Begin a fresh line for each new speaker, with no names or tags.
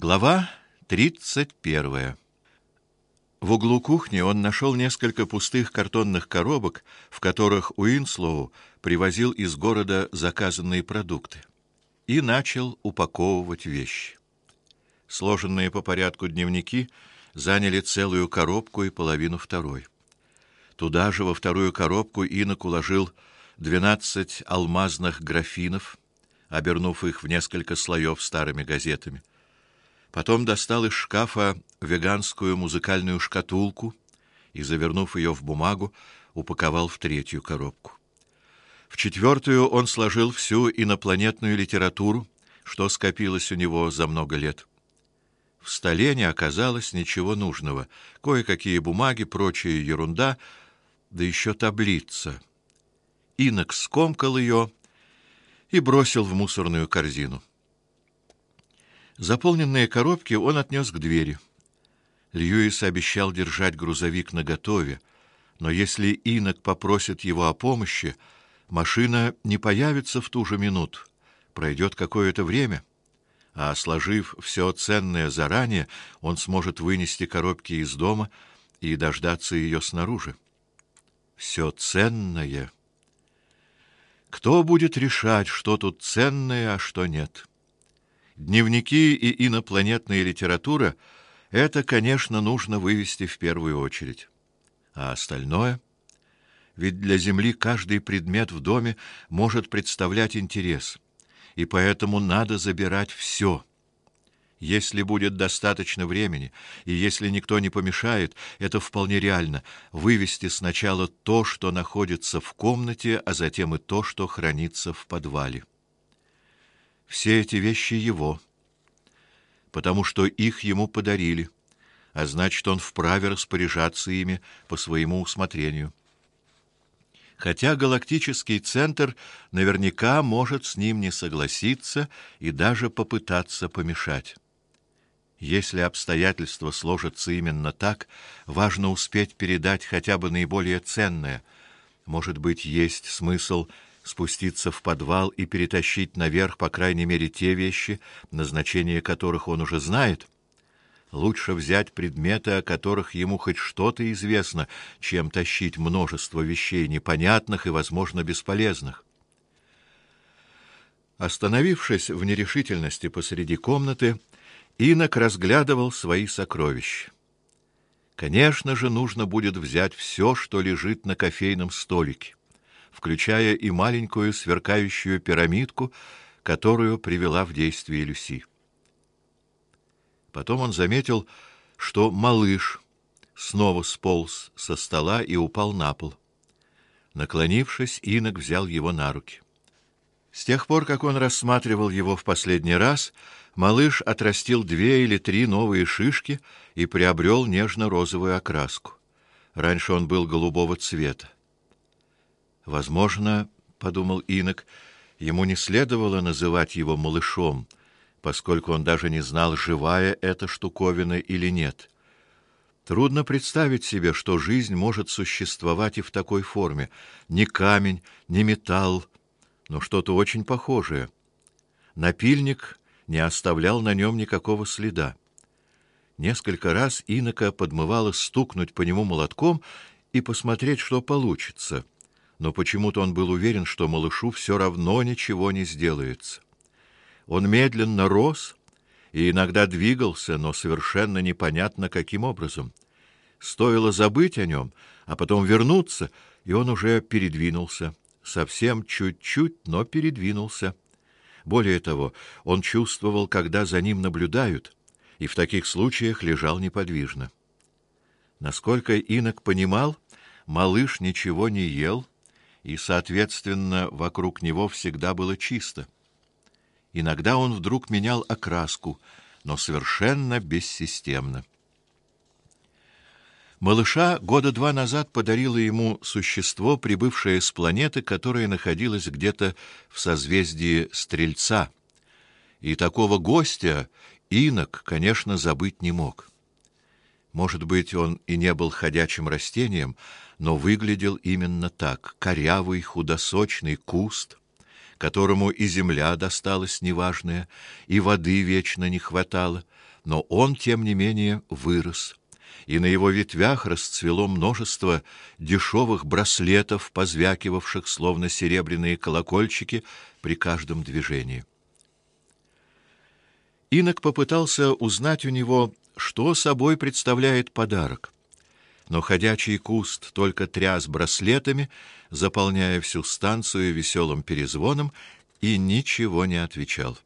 Глава тридцать первая. В углу кухни он нашел несколько пустых картонных коробок, в которых Уинслоу привозил из города заказанные продукты, и начал упаковывать вещи. Сложенные по порядку дневники заняли целую коробку и половину второй. Туда же во вторую коробку Инок уложил двенадцать алмазных графинов, обернув их в несколько слоев старыми газетами. Потом достал из шкафа веганскую музыкальную шкатулку и, завернув ее в бумагу, упаковал в третью коробку. В четвертую он сложил всю инопланетную литературу, что скопилось у него за много лет. В столе не оказалось ничего нужного. Кое-какие бумаги, прочая ерунда, да еще таблица. Инок скомкал ее и бросил в мусорную корзину. Заполненные коробки он отнес к двери. Льюис обещал держать грузовик наготове, но если Инок попросит его о помощи, машина не появится в ту же минуту. Пройдет какое-то время, а сложив все ценное заранее, он сможет вынести коробки из дома и дождаться ее снаружи. Все ценное. Кто будет решать, что тут ценное, а что нет? Дневники и инопланетная литература это, конечно, нужно вывести в первую очередь. А остальное ведь для Земли каждый предмет в доме может представлять интерес, и поэтому надо забирать все. Если будет достаточно времени, и если никто не помешает, это вполне реально вывести сначала то, что находится в комнате, а затем и то, что хранится в подвале. Все эти вещи его, потому что их ему подарили, а значит, он вправе распоряжаться ими по своему усмотрению. Хотя галактический центр наверняка может с ним не согласиться и даже попытаться помешать. Если обстоятельства сложатся именно так, важно успеть передать хотя бы наиболее ценное. Может быть, есть смысл спуститься в подвал и перетащить наверх, по крайней мере, те вещи, назначение которых он уже знает. Лучше взять предметы, о которых ему хоть что-то известно, чем тащить множество вещей непонятных и, возможно, бесполезных. Остановившись в нерешительности посреди комнаты, Инок разглядывал свои сокровища. Конечно же, нужно будет взять все, что лежит на кофейном столике включая и маленькую сверкающую пирамидку, которую привела в действие Люси. Потом он заметил, что малыш снова сполз со стола и упал на пол. Наклонившись, Инок взял его на руки. С тех пор, как он рассматривал его в последний раз, малыш отрастил две или три новые шишки и приобрел нежно-розовую окраску. Раньше он был голубого цвета. Возможно, подумал Инок, ему не следовало называть его малышом, поскольку он даже не знал, живая эта штуковина или нет. Трудно представить себе, что жизнь может существовать и в такой форме: ни камень, ни металл, но что-то очень похожее. Напильник не оставлял на нем никакого следа. Несколько раз Инока подмывало стукнуть по нему молотком и посмотреть, что получится но почему-то он был уверен, что малышу все равно ничего не сделается. Он медленно рос и иногда двигался, но совершенно непонятно каким образом. Стоило забыть о нем, а потом вернуться, и он уже передвинулся, совсем чуть-чуть, но передвинулся. Более того, он чувствовал, когда за ним наблюдают, и в таких случаях лежал неподвижно. Насколько Инок понимал, малыш ничего не ел и, соответственно, вокруг него всегда было чисто. Иногда он вдруг менял окраску, но совершенно бессистемно. Малыша года два назад подарило ему существо, прибывшее с планеты, которая находилась где-то в созвездии Стрельца. И такого гостя Инок, конечно, забыть не мог. Может быть, он и не был ходячим растением, но выглядел именно так: корявый, худосочный куст, которому и земля досталась неважная, и воды вечно не хватало, но он, тем не менее, вырос, и на его ветвях расцвело множество дешевых браслетов, позвякивавших, словно серебряные колокольчики, при каждом движении. Инок попытался узнать у него, что собой представляет подарок. Но ходячий куст только тряс браслетами, заполняя всю станцию веселым перезвоном, и ничего не отвечал.